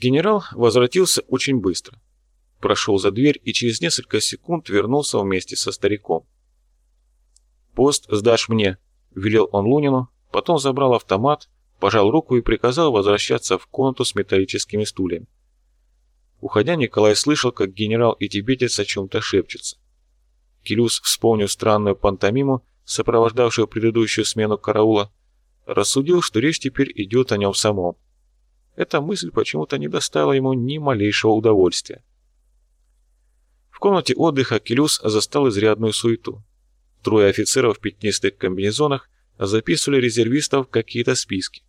Генерал возвратился очень быстро. Прошел за дверь и через несколько секунд вернулся вместе со стариком. «Пост сдашь мне», — велел он Лунину, потом забрал автомат, пожал руку и приказал возвращаться в комнату с металлическими стульями. Уходя, Николай слышал, как генерал и тибетец о чем-то шепчутся. Келюс, вспомнив странную пантомиму, сопровождавшую предыдущую смену караула, рассудил, что речь теперь идет о нем самом. Эта мысль почему-то не доставила ему ни малейшего удовольствия. В комнате отдыха Келюс застал изрядную суету. Трое офицеров в пятнистых комбинезонах записывали резервистов в какие-то списки.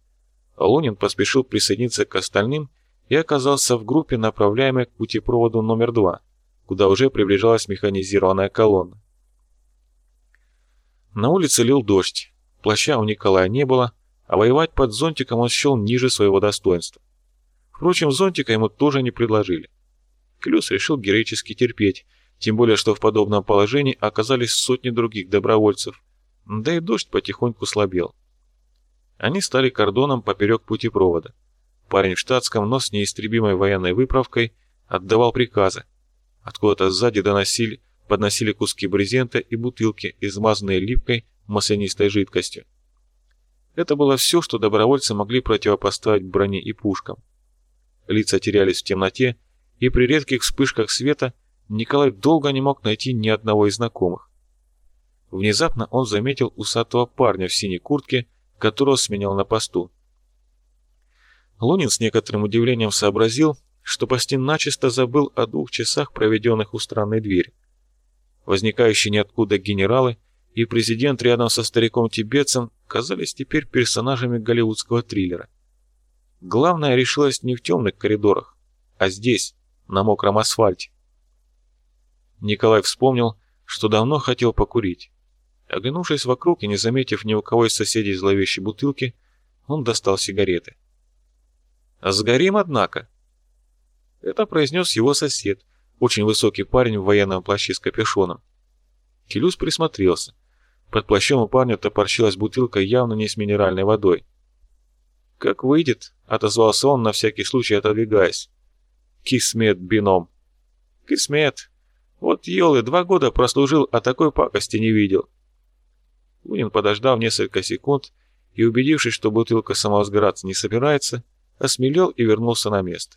Лунин поспешил присоединиться к остальным и оказался в группе, направляемой к путепроводу номер два, куда уже приближалась механизированная колонна. На улице лил дождь, плаща у Николая не было, а воевать под зонтиком он счел ниже своего достоинства. Впрочем, зонтика ему тоже не предложили. Клюс решил героически терпеть, тем более, что в подобном положении оказались сотни других добровольцев, да и дождь потихоньку слабел. Они стали кордоном поперек путепровода. Парень в штатском, но с неистребимой военной выправкой, отдавал приказы. Откуда-то сзади доносили, подносили куски брезента и бутылки, измазанные липкой маслянистой жидкостью. Это было все, что добровольцы могли противопоставить броне и пушкам. Лица терялись в темноте, и при редких вспышках света Николай долго не мог найти ни одного из знакомых. Внезапно он заметил усатого парня в синей куртке, которого сменял на посту. Лунин с некоторым удивлением сообразил, что почти начисто забыл о двух часах, проведенных у странной двери. Возникающие ниоткуда генералы и президент рядом со стариком-тибетцем казались теперь персонажами голливудского триллера. Главное решилось не в темных коридорах, а здесь, на мокром асфальте. Николай вспомнил, что давно хотел покурить. Оглянувшись вокруг и не заметив ни у кого из соседей зловещей бутылки, он достал сигареты. «Сгорим, однако!» Это произнес его сосед, очень высокий парень в военном плаще с капюшоном. Келюс присмотрелся. Под плащом у парня топорщилась бутылка явно не с минеральной водой. «Как выйдет», — отозвался он, на всякий случай отодвигаясь. «Кисмет, бином». «Кисмет. Вот елы два года прослужил, а такой пакости не видел». Лунин, подождав несколько секунд и убедившись, что бутылка сама сгораться не собирается, осмелел и вернулся на место.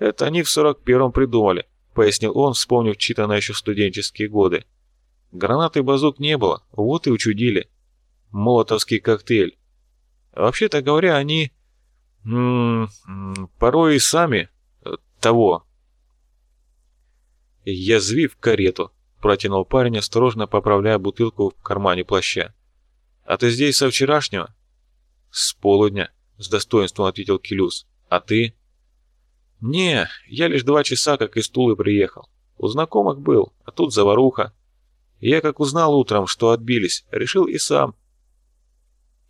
«Это они в сорок первом придумали», — пояснил он, вспомнив читанные еще студенческие годы. «Гранаты базук не было, вот и учудили. Молотовский коктейль. Вообще-то говоря, они... -м -м, порой и сами... Э, того...» «Язви в карету», — протянул парень, осторожно поправляя бутылку в кармане плаща. «А ты здесь со вчерашнего?» «С полудня», — с достоинством ответил Келюс. «А ты?» «Не, я лишь два часа как из Тулы приехал. У знакомых был, а тут заваруха. Я как узнал утром, что отбились, решил и сам».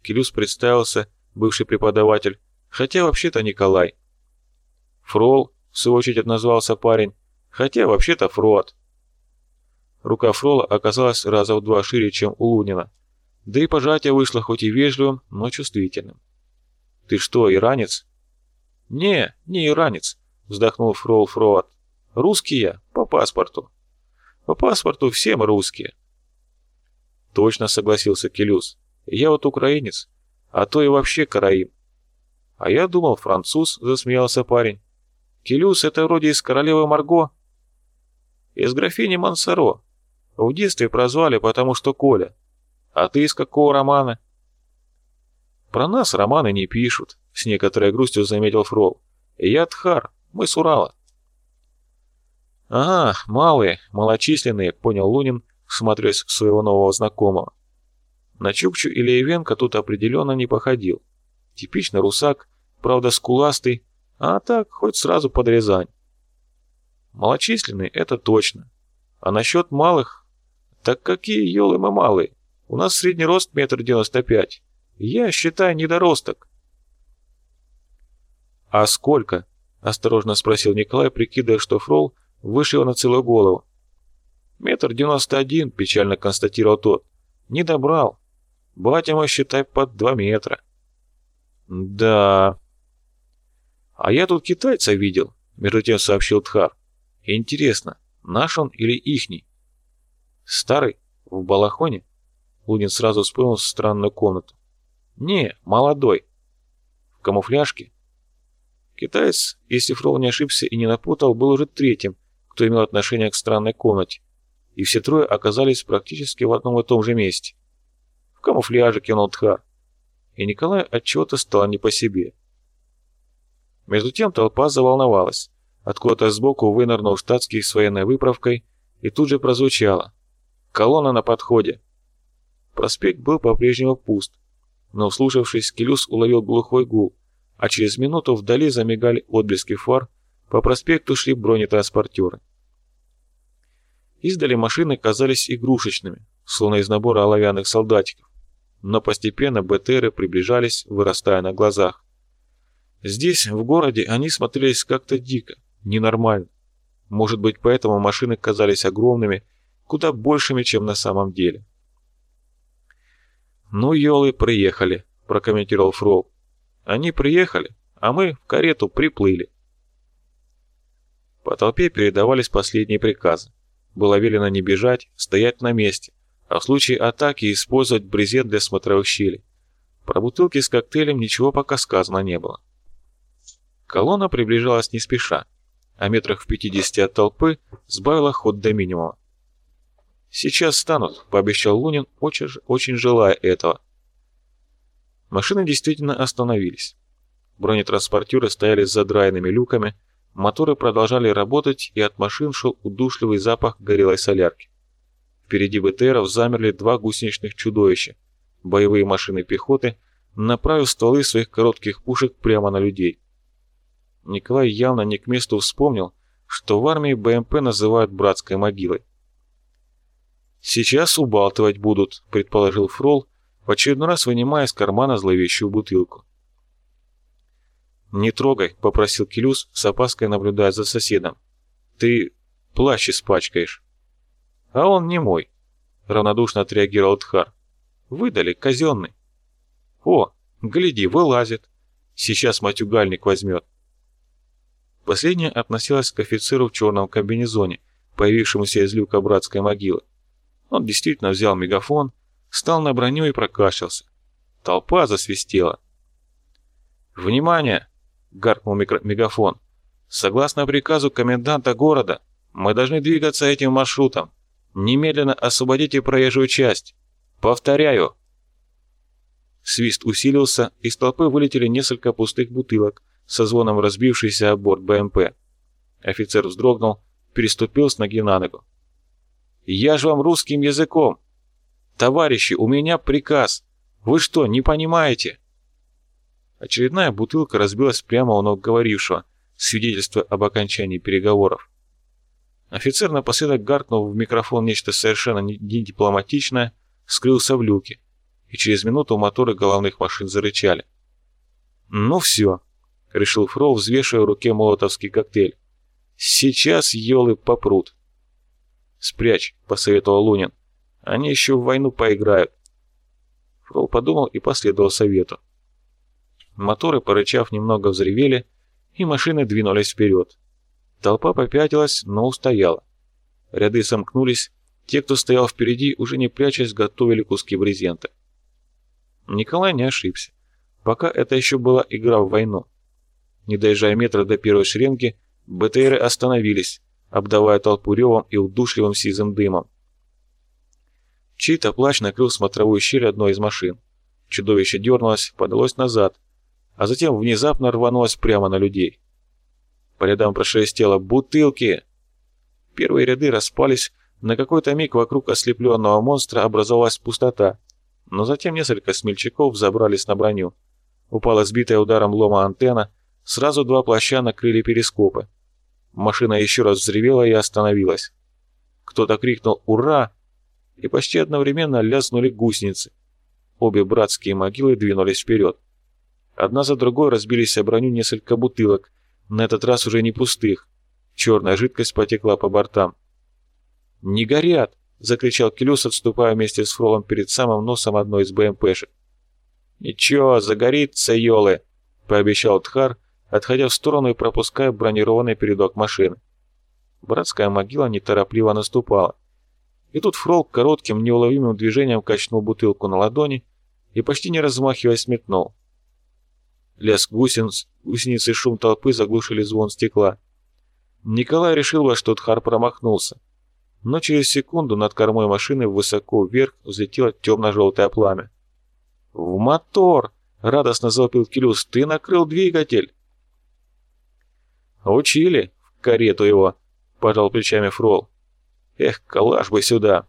Келюс представился, бывший преподаватель, хотя вообще-то Николай. «Фрол», в свою очередь назвался парень, хотя вообще-то Фрод. Рука Фрола оказалась раза в два шире, чем у Лунина, да и пожатие вышло хоть и вежливым, но чувствительным. «Ты что, иранец?» «Не, не иранец вздохнул Фрол Фроат. «Русский я, по паспорту». «По паспорту все мы русские». «Точно», — согласился Келюс. «Я вот украинец, а то и вообще караим». «А я думал, француз», — засмеялся парень. «Келюс — это вроде из королевы Марго». «Из графини Мансаро. В детстве прозвали, потому что Коля. А ты из какого романа?» «Про нас романы не пишут», — с некоторой грустью заметил Фрол. «Я Тхар, мы с Урала». «Ага, малые, малочисленные», — понял Лунин, смотрясь в своего нового знакомого. На Чукчу или Ивенко тут определенно не походил. Типично русак, правда скуластый, а так хоть сразу под Рязань. Малочисленный — это точно. А насчет малых? Так какие елы мы малые? У нас средний рост метр девяносто пять. Я, считаю, недоросток. А сколько? — осторожно спросил Николай, прикидывая, что фрол выше его на целую голову. «Метр девяносто один», — печально констатировал тот. «Не добрал. Батя мой, считай, под два метра». «Да...» «А я тут китайца видел», — между тем сообщил Тхар. «Интересно, наш он или ихний?» «Старый? В балахоне?» Лунин сразу вспомнил странную комнату. «Не, молодой. В камуфляжке?» Китаец, если Фрол не ошибся и не напутал, был уже третьим, кто имел отношение к странной комнате, и все трое оказались практически в одном и том же месте. В камуфляже кинул Тхар, и Николай отчего-то стало не по себе. Между тем толпа заволновалась. Откуда-то сбоку вынырнул штатский с военной выправкой и тут же прозвучало. «Колонна на подходе!» Проспект был по-прежнему пуст, но, услушавшись, Келюс уловил глухой гул, а через минуту вдали замигали отблески фар, по проспекту шли бронетранспортеры. Издали машины казались игрушечными, словно из набора оловянных солдатиков, но постепенно БТРы приближались, вырастая на глазах. Здесь, в городе, они смотрелись как-то дико, ненормально. Может быть, поэтому машины казались огромными, куда большими, чем на самом деле. «Ну, елы, приехали», — прокомментировал Фроу. «Они приехали, а мы в карету приплыли». По толпе передавались последние приказы. Было велено не бежать, стоять на месте, а в случае атаки использовать брезент для смотровых щелей. Про бутылки с коктейлем ничего пока сказано не было. Колонна приближалась не спеша, а метрах в 50 от толпы сбавила ход до минимума. «Сейчас станут», — пообещал Лунин, очень, очень желая этого. Машины действительно остановились. Бронетранспортеры стояли с задраенными люками, моторы продолжали работать, и от машин шел удушливый запах горелой солярки. Впереди БТРов замерли два гусеничных чудовища, боевые машины пехоты, направив стволы своих коротких пушек прямо на людей. Николай явно не к месту вспомнил, что в армии БМП называют братской могилой. «Сейчас убалтывать будут», — предположил Фрол, в очередной раз вынимая из кармана зловещую бутылку. «Не трогай», — попросил Келюс, с опаской наблюдая за соседом. «Ты плащ испачкаешь». «А он не мой», — равнодушно отреагировал Тхар. «Выдали, казенный». «О, гляди, вылазит. Сейчас матюгальник возьмет». Последняя относилась к офицеру в черном комбинезоне, появившемуся из люка братской могилы. Он действительно взял мегафон, встал на броню и прокашлялся. Толпа засвистела. «Внимание!» — гаркнул мегафон. «Согласно приказу коменданта города, мы должны двигаться этим маршрутом. Немедленно освободите проезжую часть. Повторяю!» Свист усилился, из толпы вылетели несколько пустых бутылок, со звоном разбившийся о борт БМП. Офицер вздрогнул, переступил с ноги на ногу. «Я же вам русским языком! Товарищи, у меня приказ! Вы что, не понимаете?» Очередная бутылка разбилась прямо у ног говорившего, свидетельство об окончании переговоров. Офицер напоследок гаркнул в микрофон нечто совершенно недипломатичное, скрылся в люке, и через минуту моторы головных машин зарычали. «Ну все», — решил Фрол, взвешивая в руке молотовский коктейль. «Сейчас елы попрут». «Спрячь», — посоветовал Лунин. «Они еще в войну поиграют». Фрол подумал и последовал совету. Моторы, порычав, немного взревели, и машины двинулись вперед. Толпа попятилась, но устояла. Ряды сомкнулись, те, кто стоял впереди, уже не прячась, готовили куски брезента. Николай не ошибся. Пока это еще была игра в войну. Не доезжая метра до первой шеренги, БТРы остановились, обдавая толпу ревом и удушливым сизым дымом. Чей-то плач накрыл смотровую щель одной из машин. Чудовище дернулось, подалось назад, а затем внезапно рванулось прямо на людей. По рядам прошелестело «Бутылки!». Первые ряды распались, на какой-то миг вокруг ослепленного монстра образовалась пустота, но затем несколько смельчаков забрались на броню. Упала сбитая ударом лома антенна, Сразу два плаща накрыли перископы. Машина еще раз взревела и остановилась. Кто-то крикнул «Ура!» и почти одновременно лязнули гусеницы. Обе братские могилы двинулись вперед. Одна за другой разбились о броню несколько бутылок, на этот раз уже не пустых. Черная жидкость потекла по бортам. «Не горят!» — закричал Келюс, отступая вместе с Фролом перед самым носом одной из БМПшек. «Ничего, загорится, елы!» — пообещал Тхар, отходя в сторону и пропуская бронированный передок машины. Братская могила неторопливо наступала. И тут Фрол коротким неуловимым движением качнул бутылку на ладони и почти не размахиваясь метнул. Лязг гусениц, и шум толпы заглушили звон стекла. Николай решил, что Тхар промахнулся. Но через секунду над кормой машины высоко вверх взлетело темно-желтое пламя. «В мотор!» — радостно завопил Килюс. «Ты накрыл двигатель!» «Учили в карету его!» — пожал плечами Фрол. «Эх, калаш бы сюда!»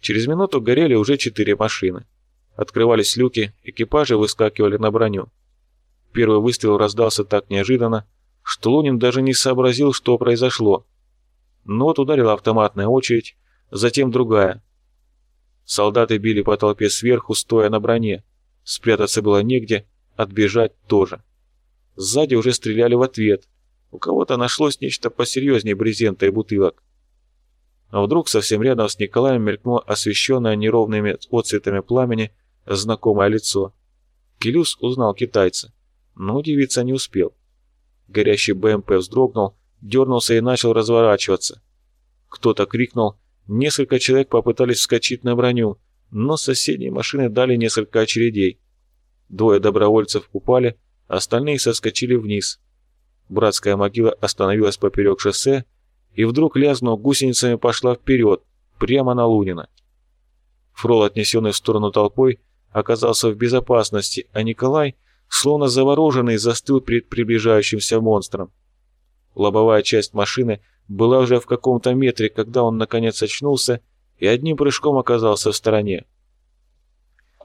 Через минуту горели уже четыре машины. Открывались люки, экипажи выскакивали на броню. Первый выстрел раздался так неожиданно, что Лунин даже не сообразил, что произошло. Но вот ударила автоматная очередь, затем другая. Солдаты били по толпе сверху, стоя на броне. Спрятаться было негде, отбежать тоже. Сзади уже стреляли в ответ. У кого-то нашлось нечто посерьезнее брезента и бутылок. А вдруг совсем рядом с Николаем мелькнуло освещенное неровными отцветами пламени знакомое лицо. Келюс узнал китайца, но удивиться не успел. Горящий БМП вздрогнул, дернулся и начал разворачиваться. Кто-то крикнул, несколько человек попытались вскочить на броню, но соседние машины дали несколько очередей. Двое добровольцев упали, остальные соскочили вниз. Братская могила остановилась поперек шоссе и вдруг, лязнув гусеницами, пошла вперед, прямо на Лунина. Фрол, отнесенный в сторону толпой, оказался в безопасности, а Николай, словно завороженный, застыл перед приближающимся монстром. Лобовая часть машины была уже в каком-то метре, когда он наконец очнулся и одним прыжком оказался в стороне.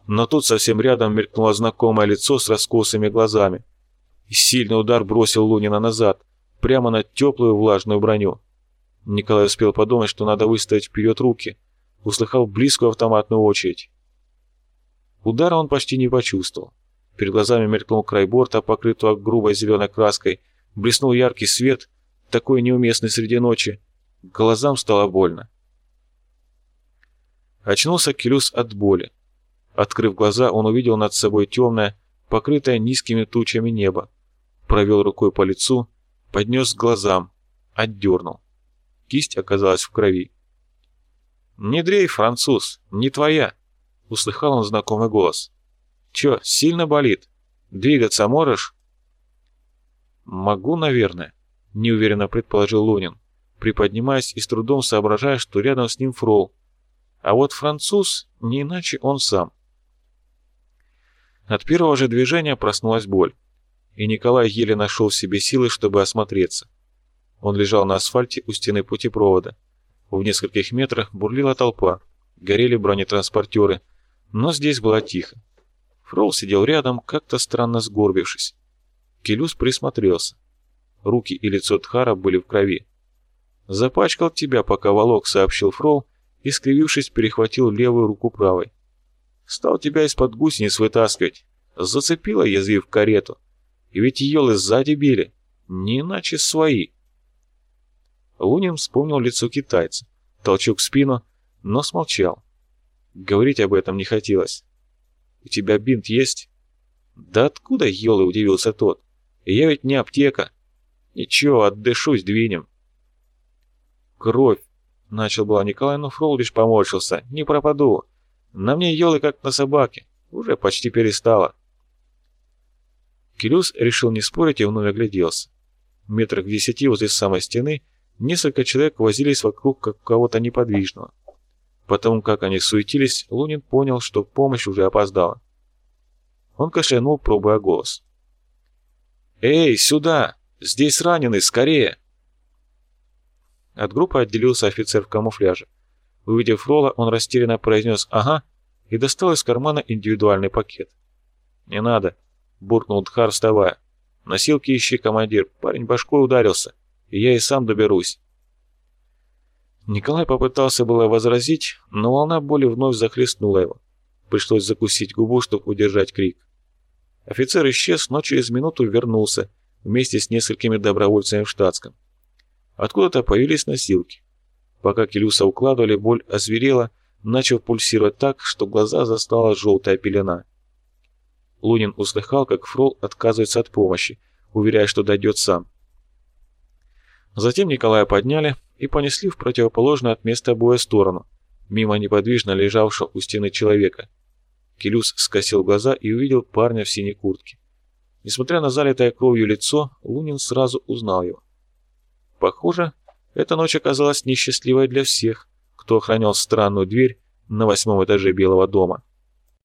Но тут совсем рядом мелькнуло знакомое лицо с раскосыми глазами. И сильный удар бросил Лунина назад, прямо на теплую влажную броню. Николай успел подумать, что надо выставить вперед руки. Услыхал близкую автоматную очередь. Удара он почти не почувствовал. Перед глазами мелькнул край борта, покрытого грубой зеленой краской, блеснул яркий свет, такой неуместный среди ночи. Глазам стало больно. Очнулся Келюс от боли. Открыв глаза, он увидел над собой темное, покрытое низкими тучами небо. Провел рукой по лицу, поднес к глазам, отдернул. Кисть оказалась в крови. «Не дрей, француз, не твоя!» Услыхал он знакомый голос. «Чё, сильно болит? Двигаться можешь?» «Могу, наверное», — неуверенно предположил Лунин, приподнимаясь и с трудом соображая, что рядом с ним Фрол. А вот француз, не иначе он сам. От первого же движения проснулась боль, и Николай еле нашел в себе силы, чтобы осмотреться. Он лежал на асфальте у стены путепровода. В нескольких метрах бурлила толпа, горели бронетранспортеры, но здесь было тихо. Фрол сидел рядом, как-то странно сгорбившись. Келюс присмотрелся. Руки и лицо Тхара были в крови. «Запачкал тебя, пока волок», — сообщил Фрол, и, скривившись, перехватил левую руку правой. «Стал тебя из-под гусениц вытаскивать. Зацепила, язвив карету. И ведь елы сзади били. Не иначе свои». Лунин вспомнил лицо китайца. Толчок в спину, но смолчал. Говорить об этом не хотелось. «У тебя бинт есть?» «Да откуда, елы?» – удивился тот. «Я ведь не аптека». «Ничего, отдышусь, двинем». «Кровь!» – начал была Николай, но Фрол поморщился. «Не пропаду. На мне елы как на собаке. Уже почти перестало». Келюс решил не спорить и вновь огляделся. Метрах в десяти возле самой стены несколько человек возились вокруг как кого-то неподвижного. Потому как они суетились, Лунин понял, что помощь уже опоздала. Он кашлянул, пробуя голос. «Эй, сюда! Здесь раненый, скорее!» От группы отделился офицер в камуфляже. Увидев Фрола, он растерянно произнес «Ага» и достал из кармана индивидуальный пакет. «Не надо», — буркнул Дхар, вставая. «Носилки ищи, командир. Парень башкой ударился, и я и сам доберусь». Николай попытался было возразить, но волна боли вновь захлестнула его. Пришлось закусить губу, чтобы удержать крик. Офицер исчез, но через минуту вернулся, вместе с несколькими добровольцами в штатском. Откуда-то появились носилки. Пока Келюса укладывали, боль озверела, начав пульсировать так, что глаза застала желтая пелена. Лунин услыхал, как Фрол отказывается от помощи, уверяя, что дойдет сам. Затем Николая подняли и понесли в противоположную от места боя сторону, мимо неподвижно лежавшего у стены человека. Келюс скосил глаза и увидел парня в синей куртке. Несмотря на залитое кровью лицо, Лунин сразу узнал его. Похоже, эта ночь оказалась несчастливой для всех, кто охранял странную дверь на восьмом этаже Белого дома.